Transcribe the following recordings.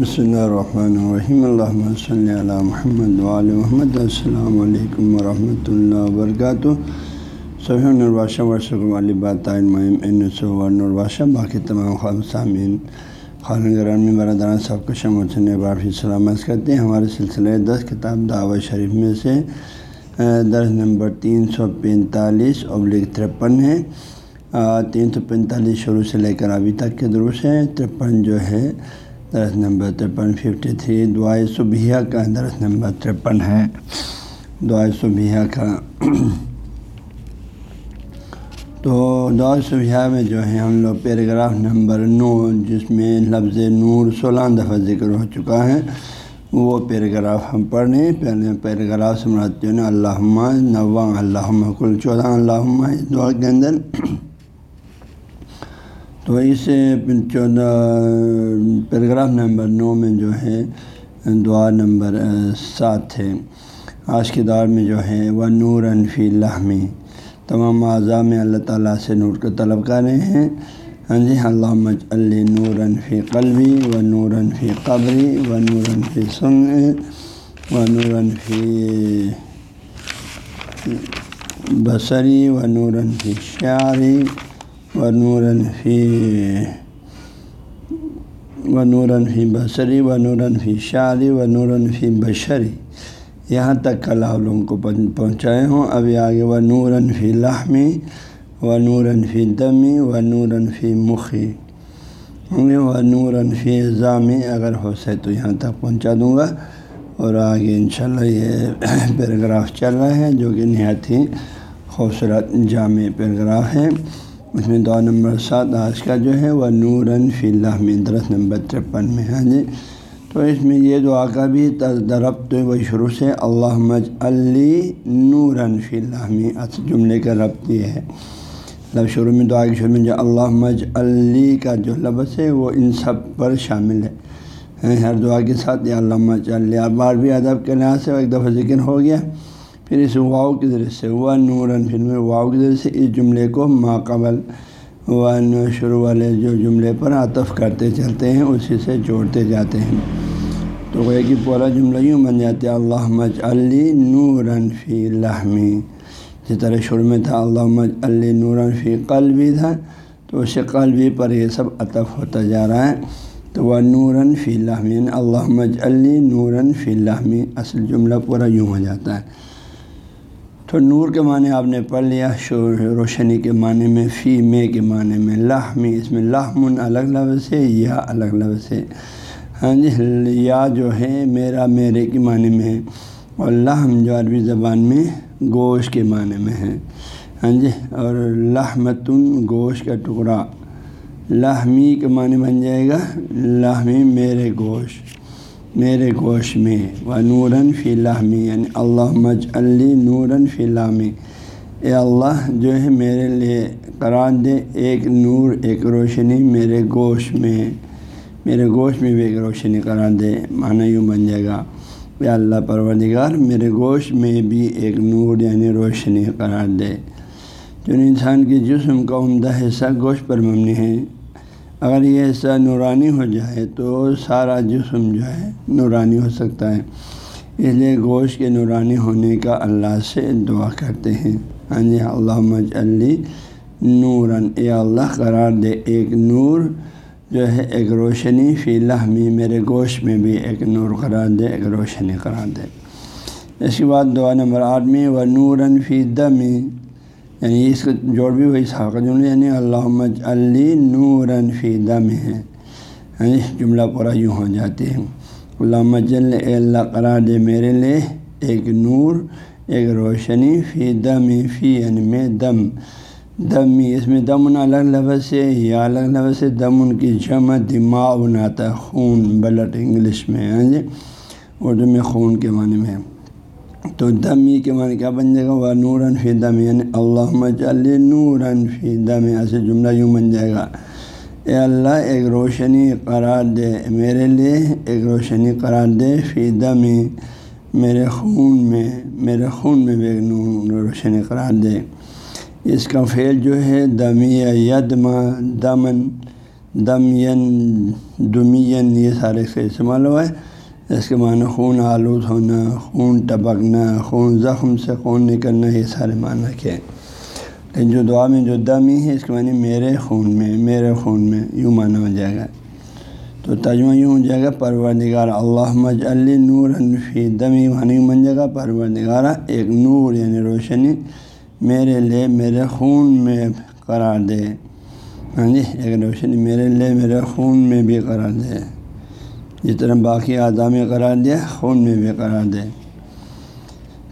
بسم اللہ الرحمن الرحیم الحمۃ صلی اللہ محمد علیہ محمد السلام علیکم ورحمۃ اللہ وبرکاتہ صحیح نرواشہ ورثہ والی بات نرواشہ باقی تمام خان سامعین خان گرامی برادران سب کو شموسن بافی سلامت کرتے ہیں ہمارے سلسلے دس کتاب دعوت شریف میں سے درس نمبر تین سو پینتالیس ابلک ترپن ہے۔ تین سو پینتالیس شروع سے لے کر ابھی تک کے دروس ہیں۔ ترپن جو ہے درس نمبر ترپن ففٹی تھری دعائے صبحیہ کا درس نمبر ترپن ہے۔ دعائے صبحیہ کا۔ تو دعائے صبحیہ میں جو ہے ہم لوگ پیراگراف نمبر نو، جس میں لفظ نور سولہ دفعہ ذکر ہو چکا ہے، وہ پیراگراف ہم پڑھ پہلے پیراگراف سے مراد جو ہے اللہ نواں اللہ کل چودہ اللہ اس دعا کے اندر۔ تو اس چودہ پیراگراف نمبر نو میں جو ہے، دعا نمبر سات ہے۔ آج کے دور میں جو ہے، وہ نور انفی لحمی تمام اعضاء میں اللہ تعالیٰ سے نور کو طلب کر رہے ہیں۔ ہاں جی اللہ علی نور انفی قلبی و نور انفی قبری و نور انفی سن و نور انفی بصری و نور انفی شعری۔ و نوراً فی و فی بصری و نوراً فی شعری و نوراً فی بشری۔ یہاں تک کل لوگوں کو پہنچائے ہوں۔ ابھی آگے و نوراً فی لحمی و نوراً فی دمی و نوراً فی مخی۔ و نوراً فی ضامی اگر ہو سکے تو یہاں تک پہنچا دوں گا۔ اور آگے انشاءاللہ یہ پیراگراف چل رہا ہے جو کہ نہایت ہی خوبصورت جامع پیراگراف ہے اس میں دعا نمبر سات آج کا جو ہے وہ نوراً فی اللہ میں درس نمبر ترپن میں ہاں جی۔ تو اس میں یہ دعا کا بھی درب تو وہ شروع سے اللہ مج علی نوراً فی اللہ میں جملے کا ربط یہ ہے۔ لب شروع میں، دعا کے شروع میں جو اللہ مج علی کا جو لفظ ہے وہ ان سب پر شامل ہے۔ ہاں، ہر دعا کے ساتھ یہ اللہ مج علی بار بھی ادب کے لحاظ سے ایک دفعہ ذکر ہو گیا۔ پھر اس واؤ کے ذریعے سے، وہ نوراً پھر میں واؤ کے ذریعے سے اس جملے کو ماقبل و شروع والے جو جملے پر عطف کرتے چلتے ہیں، اسی سے جوڑتے جاتے ہیں۔ تو وہ کہ پورا جملہ یوں بن جاتے اللہ مج علی نوراً فی لحمی۔ جس طرح شروع میں تھا اللہ مج علی نوراً فی قلبی تھا۔ تو اسے قلبی پر یہ سب عطف ہوتا جا رہا ہے۔ تو وہ نوراً فی لحمی یعنی اللہ مج علی نوراً فی لحمی۔ اصل جملہ پورا یوں ہو جاتا ہے۔ تو نور کے معنی آپ نے پڑھ لیا روشنی کے معنی میں، فی میں کے معنی میں، لحمی، اس میں لحمن الگ لفظ ہے یا الگ لفظ ہے ہاں جی یا جو ہے، میرا، میرے کے معنی میں ہے۔ اور لحم جو عربی زبان میں گوشت کے معنی میں ہے۔ ہاں جی اور لحمتن، گوشت کا ٹکڑا۔ لحمی کے معنی بن جائے گا، لحمی میرے گوشت۔ میرے گوشت میں، و نوراً فی لحمی یعنی اللہ مج علی نوراً فی لحمی۔ اے اللہ، جو ہے میرے لیے قرار دے ایک نور، ایک روشنی میرے گوشت میں۔ میرے گوشت میں بھی ایک روشنی قرار دے، معنی یوں بن جائے گا۔ اے اللہ پروردگار، میرے گوشت میں بھی ایک نور یعنی روشنی قرار دے۔ جو انسان کے جسم کا عمدہ حصہ گوشت پر مبنی ہے۔ اگر یہ حصہ نورانی ہو جائے تو سارا جسم جو ہے نورانی ہو سکتا ہے۔ اس لیے گوشت کے نورانی ہونے کا اللہ سے دعا کرتے ہیں۔ ہاں جی اللہ مج علی نوراً۔ اے اللہ، قرار دے ایک نور جو ہے، ایک روشنی فی لحمی۔ میرے گوشت میں بھی ایک نور قرار دے، ایک روشنی قرار دے۔ اس کے بعد دعا نمبر آٹھ میں و نوراً فی دمی یعنی اس کا جوڑ بھی وہی ساقہ جملہ یعنی اللہ علی نوراً فی دم ہے یعنی جملہ پورا یوں ہو جاتے ہیں۔ علامہ جل اللہ، قرار دے میرے لیے ایک نور، ایک روشنی فی دم فی یعنی میں دم۔ دم اس میں دم الگ لفظ سے یا الگ لفظ سے دم ان کی جمع دماغ بناتا ہے خون بلٹ انگلش میں ہاں جی اردو میں خون کے معنی میں۔ تو دمی کے معنی کیا بن جائے گا؟ وہ نوراً فی دم یعنی اللہ مجل نوراً فی دم ایسے جملہ یوں بن جائے گا۔ اے اللہ، ایک روشنی قرار دے میرے لیے، ایک روشنی قرار دے فی دمی میرے خون میں، میرے خون میں بھی ایک نور روشنی قرار دے۔ اس کا فعل جو ہے، دمی یدما دمن، دمین دمین یہ سارے سے استعمال ہوا ہے۔ اس کے معنی خون آلود ہونا، خون ٹپکنا، خون زخم سے خون نکلنا، یہ سارے معنی کیا لیکن جو دعا میں جو دمی ہے، اس کے معنی میرے خون میں، میرے خون میں یوں معنی ہو جائے گا۔ تو ترجمہ یوں ہو جائے گا، پروردگار اللہ مج نور انفی دمی وانی بن جائے گا پروردگارہ ایک نور یعنی روشنی میرے لیے، میرے خون میں قرار دے۔ ہاں جی ایک روشنی میرے لیے، میرے خون میں بھی قرار دے۔ جس طرح باقی اعضاء میں قرار دیا خون میں بھی قرار دے۔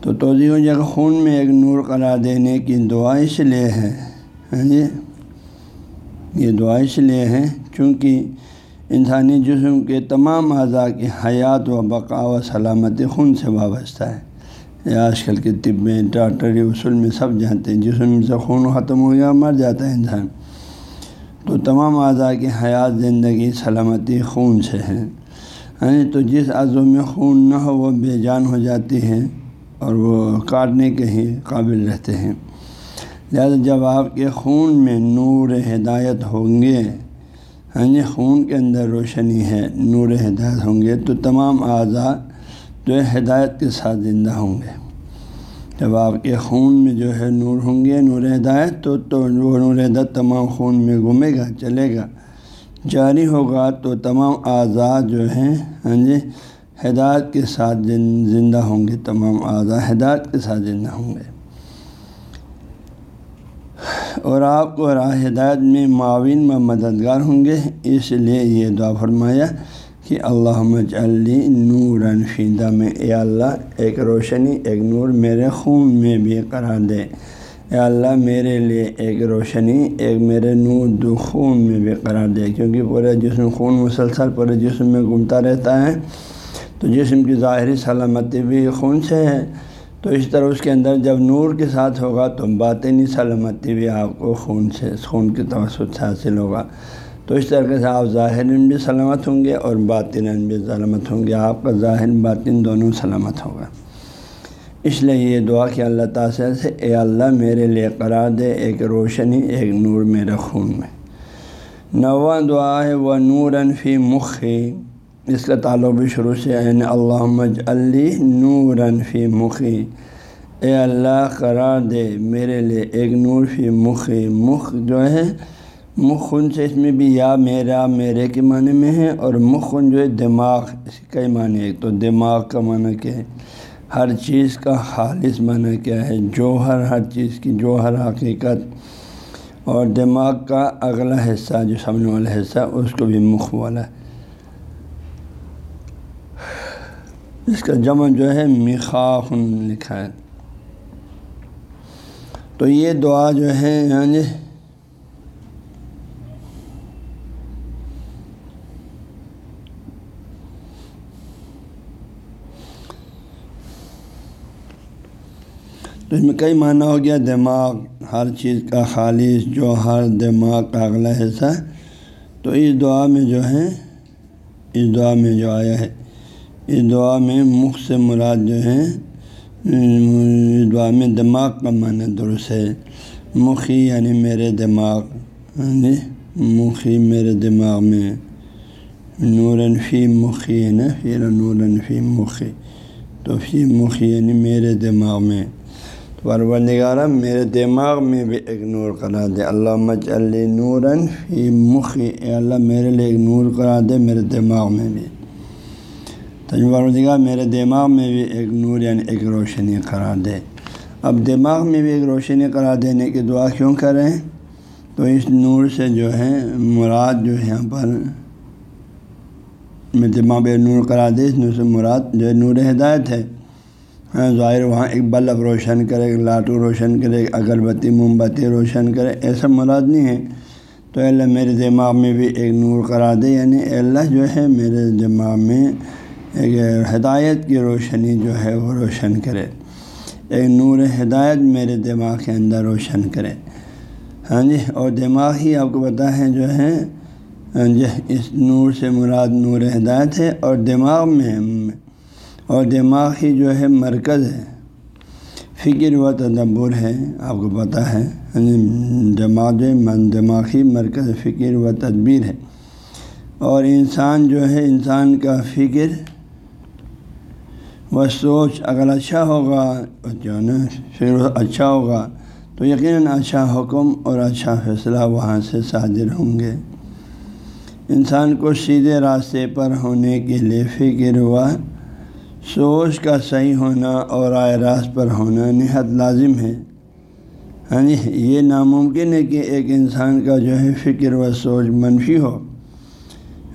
تو توضیع ہو جائے خون میں ایک نور قرار دینے کی دعا اس لیے ہے ہاں جی؟ یہ دعا اس لیے ہے چونکہ انسانی جسم کے تمام اعضاء کی حیات و بقا و سلامتی خون سے وابستہ ہے۔ یہ آج کل کے طب میں، ڈاکٹری اصول میں سب جانتے ہیں، جسم سے خون ختم ہو گیا، مر جاتا ہے انسان۔ تو تمام اعضاء کی حیات، زندگی، سلامتی خون سے ہے یعنی تو جس عضو میں خون نہ ہو وہ بے جان ہو جاتی ہے اور وہ کاٹنے کے ہی قابل رہتے ہیں۔ لہٰذا جب آپ کے خون میں نور ہدایت ہوں گے ہاں جی خون کے اندر روشنی ہے، نور ہدایت ہوں گے، تو تمام اعضاء جو ہے ہدایت کے ساتھ زندہ ہوں گے۔ جب آپ کے خون میں جو ہے نور ہوں گے، نور ہدایت، تو تو وہ نور ہدایت تمام خون میں گھومے گا، چلے گا۔ جاری ہوگا تو تمام اعضاء جو ہیں ہاں جی ہدایت کے ساتھ زندہ ہوں گے، تمام اعضاء ہدایت کے ساتھ زندہ ہوں گے۔ اور آپ کو راہ ہدایت میں معاون و مددگار ہوں گے۔ اس لیے یہ دعا فرمایا کہ اللہ مجلی نور فیدہ میں اے اللہ، ایک روشنی، ایک نور میرے خون میں بھی قرار دے۔ اے اللہ میرے لیے ایک روشنی، ایک میرے نور دو خون میں بھی قرار دے، کیونکہ پورے جسم خون مسلسل پورے جسم میں گھومتا رہتا ہے۔ تو جسم کی ظاہری سلامتی بھی خون سے ہے۔ تو اس طرح اس کے اندر جب نور کے ساتھ ہوگا تو باطنی سلامتی بھی آپ کو خون سے، خون کے توسط سے حاصل ہوگا۔ تو اس طریقے سے آپ ظاہر بھی سلامت ہوں گے اور باطن بھی سلامت ہوں گے۔ آپ کا ظاہر باطن دونوں سلامت ہوگا۔ اس لیے یہ دعا کہ اللہ تعالیٰ سے، اے اللہ میرے لیے قرار دے، ایک روشنی، ایک نور میرے خون میں۔ نواں دعا ہے وہ نور فی مخی اس کا تعلق بھی شروع سے عین یعنی اللہ مج علی نور فی مخی اے اللہ قرار دے، میرے لیے ایک نور فی مخی مخ جو ہے مخن سے اس میں بھی یا، میرا، میرے کے معنی میں ہے، اور مخن جو ہے، دماغ، اس کئی معنی ہے۔ تو دماغ کا معنی کیا ہے۔ ہر چیز کا خالص معنی کیا ہے؟ جوہر، ہر چیز کی جوہر حقیقت اور دماغ کا اگلا حصہ جو سامنے والا حصہ اس کو بھی مخ والا اس کا جمع جو ہے مخاخن لکھا ہے۔ تو یہ دعا جو ہے یعنی تو اس میں کئی معنی ہو گیا، دماغ، ہر چیز کا خالص جو ہر دماغ کا اگلا حصہ۔ تو اس دعا میں جو ہے، اس دعا میں جو آیا ہے، اس دعا میں مخ سے مراد جو ہے، اس دعا میں دماغ کا معنی درست ہے۔ مخی یعنی میرے دماغ یعنی مخی میرے دماغ میں۔ نورن فی مخی ہے نا پھر نورن فی مخی تو فی مخی یعنی میرے دماغ میں۔ پرور میرے دماغ میں بھی ایک نور کرا دے۔ اللہ مچ نورن فی مخی، اے اللہ میرے لیے ایک نور کرا دے میرے دماغ میں بھی۔ تجربہ میرے دماغ میں بھی ایک نور یعنی ایک روشنی قرار دے۔ اب دماغ میں بھی ایک روشنی قرار دینے کی دعا کیوں کریں؟ تو اس نور سے جو ہے، مراد جو ہے یہاں پر میں دماغ میں نور قرار دے۔ اس نور سے مراد جو ہے، نور ہدایت ہے۔ ہاں، ظاہر وہاں ایک بلب روشن کرے، ایک لاٹو روشن کرے، ایک اگربتی موم بتی روشن کرے ایسا مراد نہیں ہے تو اللہ میرے دماغ میں بھی ایک نور قرار دے یعنی اللہ جو ہے میرے دماغ میں ایک ہدایت کی روشنی جو ہے وہ روشن کرے۔ ایک نور ہدایت میرے دماغ کے اندر روشن کرے۔ ہاں جی اور دماغ ہی آپ کو پتہ ہے جو ہے ہاں جی اس نور سے مراد نور ہدایت ہے اور دماغ میں اور دماغ ہی جو ہے مرکز ہے، فکر و تدبر ہے، آپ کو پتہ ہے۔ یعنی دماغ جو ہے دماغی مرکز فکر و تدبیر ہے۔ اور انسان جو ہے، انسان کا فکر و سوچ اگر اچھا ہوگا جو نا پھر اچھا ہوگا، تو یقیناً اچھا حکم اور اچھا فیصلہ وہاں سے صادر ہوں گے۔ انسان کو سیدھے راستے پر ہونے کے لیے فکر و سوچ کا صحیح ہونا اور رائے راست پر ہونا نہایت لازم ہے۔ ہاں جی یہ ناممکن ہے کہ ایک انسان کا جو ہے فکر و سوچ منفی ہو،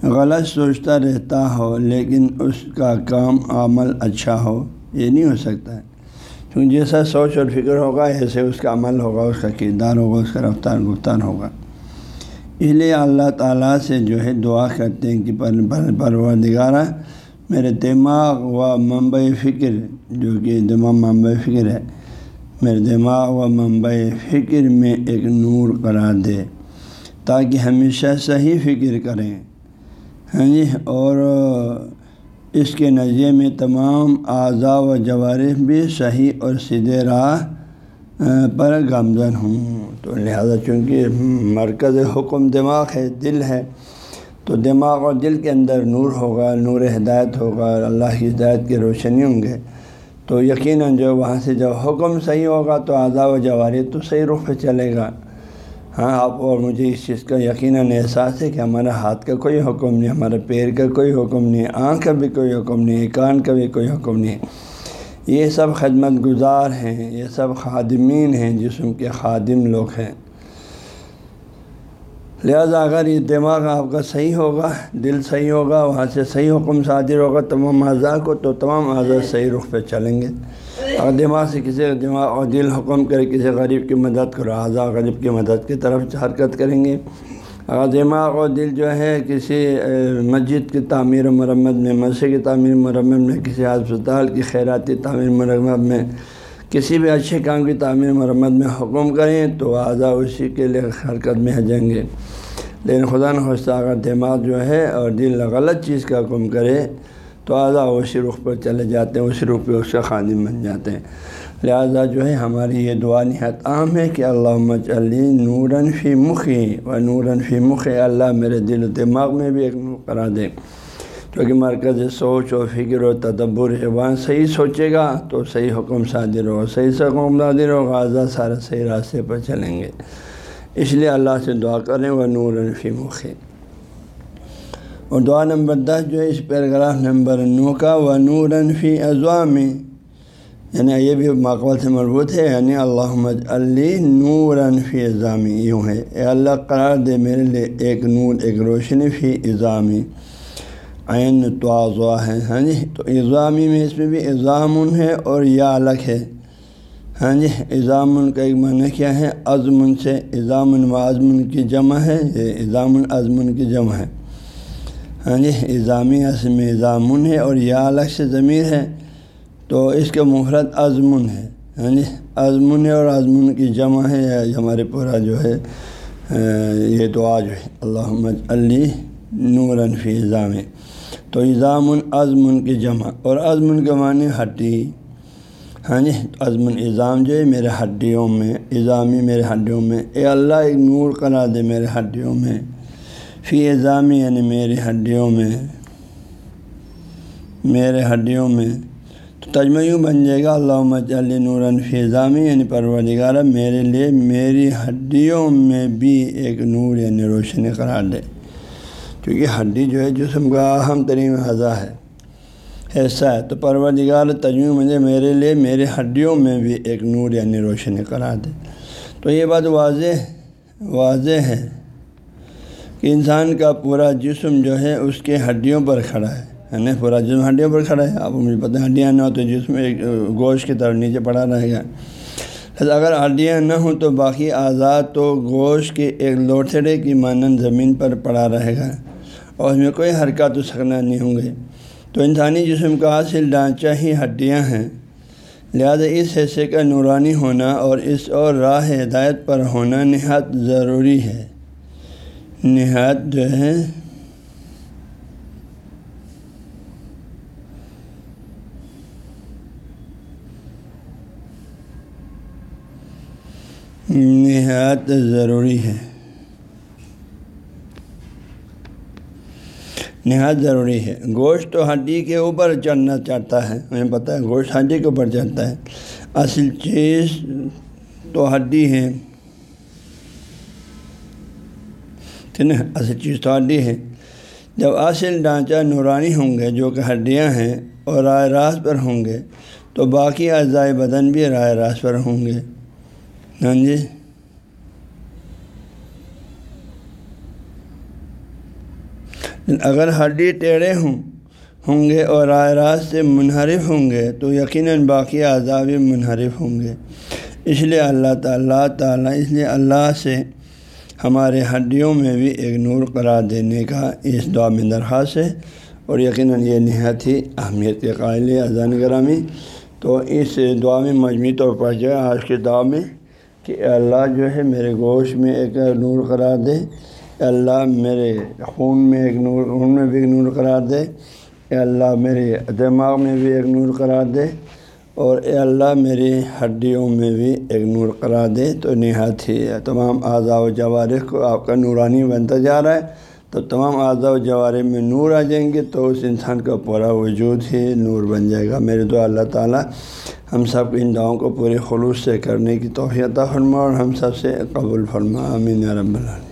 غلط سوچتا رہتا ہو، لیکن اس کا کام، عمل اچھا ہو، یہ نہیں ہو سکتا ہے۔ کیونکہ جیسا سوچ اور فکر ہوگا، ایسے اس کا عمل ہوگا، اس کا کردار ہوگا، اس کا رفتار گفتار ہوگا۔ اس لیے اللہ تعالیٰ سے جو ہے دعا کرتے ہیں کہ پر پروردگارہ میرے دماغ و منبع فکر، جو کہ دماغ منبع فکر ہے، میرے دماغ و منبع فکر میں ایک نور قرار دے، تاکہ ہمیشہ صحیح فکر کریں۔ ہاں جی اور اس کے نظریے میں تمام اعضاء و جوارح بھی صحیح اور سیدھے راہ پر گامزن ہوں۔ تو لہٰذا چونکہ مرکز حکم دماغ ہے، دل ہے تو دماغ اور دل کے اندر نور ہوگا، نور ہدایت ہوگا اللہ کی ہدایت کی روشنی ہوں گے۔ تو یقیناً جو وہاں سے جب حکم صحیح ہوگا تو اعضاء و جواری تو صحیح رخ پہ چلے گا۔ ہاں آپ اور مجھے اس چیز کا یقیناً احساس ہے کہ ہمارا ہاتھ کا کوئی حکم نہیں، ہمارے پیر کا کوئی حکم نہیں، آنکھ کا بھی کوئی حکم نہیں، کان کا بھی کوئی حکم نہیں۔ یہ سب خدمت گزار ہیں، یہ سب خادمین ہیں، جسم کے خادم لوگ ہیں۔ لہذا اگر یہ دماغ آپ کا صحیح ہوگا، دل صحیح ہوگا، وہاں سے صحیح حکم صادر ہوگا، تمام اعضاء کو تو تمام اعضاء صحیح رخ پہ چلیں گے۔ اگر دماغ سے کسی دماغ اور دل حکم کرے، کسی غریب کی مدد کرو، اعضاء غریب کی مدد کی طرف حرکت کریں گے۔ اگر دماغ اور دل جو ہے کسی مسجد کی تعمیر و مرمت میں مسجد کی تعمیر مرمت میں، کسی ہسپتال کی خیراتی تعمیر مرمت میں، کسی بھی اچھے کام کی تعمیر مرمت میں حکم کریں، تو اعضاء اسی کے لیے حرکت میں آ جائیں گے۔ لیکن خدا نخواستہ اگر دماغ جو ہے اور دل غلط چیز کا حکم کرے تو اعضاء اسی رخ پر چلے جاتے ہیں، اسی رخ پہ اس کا خادم بن جاتے ہیں۔ لہٰذا جو ہے ہماری یہ دعا نہایت عام ہے کہ اللہ علی نوراً فی مخی و نوراً فی مخ، اللہ میرے دل و دماغ میں بھی ایک نور کرا دے۔ کیونکہ مرکز سوچ و فکر و تدبر ہے وہاں صحیح سوچے گا تو صحیح حکم صادر ہوگا، صحیح سے حکم صادر ہوگا اعضا سارا صحیح راستے پر چلیں گے۔ اس لیے اللہ سے دعا کریں، وہ نور فی مخے اور دعا نمبر دس جو ہے، اس پیراگراف نمبر نو کا و نور فی اضوامی یعنی یہ بھی ماقبل سے مربوط ہے یعنی اللہ علی نور فی اضامی یوں ہے، اے اللہ قرار دے میرے لیے ایک نور، ایک روشنی فی اضامی عین تو ہے ہاں جی؟ تو اضامی میں اس میں بھی اضام ہے اور یا الگ ہے۔ ہاں جی اضام کا ایک معنی کیا ہے؟ عزم سے اضام و عزم کی جمع ہے، یہ اضام العظم کی جمع ہے۔ ہاں جی اضامی عصم اضامن ہے اور یا الگ سے ضمیر ہے، تو اس کا محرت عزمن ہے۔ ہاں جی عزمن ہے اور عزمن کی جمع ہے ہمارے پورا جو ہے یہ دعا جو ہے۔ اللہ علی نور فی اضام تو اضام العظم کی جمع، اور عزمن کے معنی ہٹی۔ ہاں جی عزم الزام جو ہے میرے ہڈیوں میں اضامی میرے ہڈیوں میں، اے اللہ ایک نور کرا دے میرے ہڈیوں میں، فی اضامی یعنی میری ہڈیوں میں، میرے ہڈیوں میں۔ تو تجمہ یوں بن جائے گا اللہ علی نورن فی اضامی یعنی پروردگار میرے لیے میری ہڈیوں میں بھی ایک نور یعنی روشنی قرار دے۔ کیونکہ ہڈی جو ہے جسم کا اہم ترین اعضا ہے۔ ایسا ہے۔ تو پروردگار تجمیم مجھے میرے لیے میرے ہڈیوں میں بھی ایک نور یعنی روشنی کرا دے تو یہ بات واضح واضح ہے کہ انسان کا پورا جسم جو ہے اس کے ہڈیوں پر کھڑا ہے۔ یعنی پورا جسم ہڈیوں پر کھڑا ہے۔ آپ مجھے پتہ ہڈیاں نہ ہو تو جسم ایک گوشت کی طرف نیچے پڑا رہے گا۔ اگر ہڈیاں نہ ہوں تو باقی آزاد تو گوشت کے ایک لوٹھڑے کی مانند زمین پر پڑا رہے گا۔ اور اس میں کوئی حرکت و سکنا نہیں ہوں گے۔ تو انسانی جسم کا حاصل ڈھانچہ ہی ہڈیاں ہیں۔ لہذا اس حصے کا نورانی ہونا اور اس اور راہ ہدایت پر ہونا نہایت ضروری ہے۔ نہایت جو ہے۔ نہایت ضروری ہے۔ نہایت ضروری ہے۔ گوشت تو ہڈی کے اوپر چڑھنا چاہتا ہے، ہمیں پتہ ہے، گوشت ہڈی کے اوپر چڑھتا ہے۔ اصل چیز تو ہڈی ہے۔ اصل چیز تو ہڈی ہے۔ جب اصل ڈھانچہ نورانی ہوں گے، جو کہ ہڈیاں ہیں، اور رائے راست پر ہوں گے، تو باقی اعضائے بدن بھی رائے راست پر ہوں گے۔ ہاں جی؟ اگر ہڈی ٹیڑھے ہوں ہوں گے اور رائے راست سے منحرف ہوں گے، تو یقیناً باقی اعضاء بھی منحرف ہوں گے۔ اس لیے اللہ تعالیٰ تعالیٰ، اس لیے اللہ سے ہمارے ہڈیوں میں بھی ایک نور قرار دینے کا اس دعا میں درخواست ہے۔ اور یقیناً یہ نہایت ہی اہمیت کے قائل اذان گرامی، تو اس دعا میں مجموعی طور پر جو ہے، آج کے دعا میں کہ اللہ جو ہے، میرے گوشت میں ایک نور قرار دے۔ اللہ میرے خون میں ایک نور، خون میں بھی ایک نور قرار دے۔ اے اللہ میرے دماغ میں بھی ایک نور قرار دے۔ اور اے اللہ میری ہڈیوں میں بھی ایک نور قرار دے۔ تو نہایت ہی تمام اعضاء و جوارح کو آپ کا نورانی بنتا جا رہا ہے۔ تو تمام اعضاء و جوارح میں نور آ جائیں گے تو اس انسان کا پورا وجود ہی نور بن جائے گا۔ میرے دعا اللہ تعالیٰ ہم سب ان دعاؤں کو پورے خلوص سے کرنے کی توفیع فرما اور ہم سب سے قبول فرما۔ امین رب العالمین۔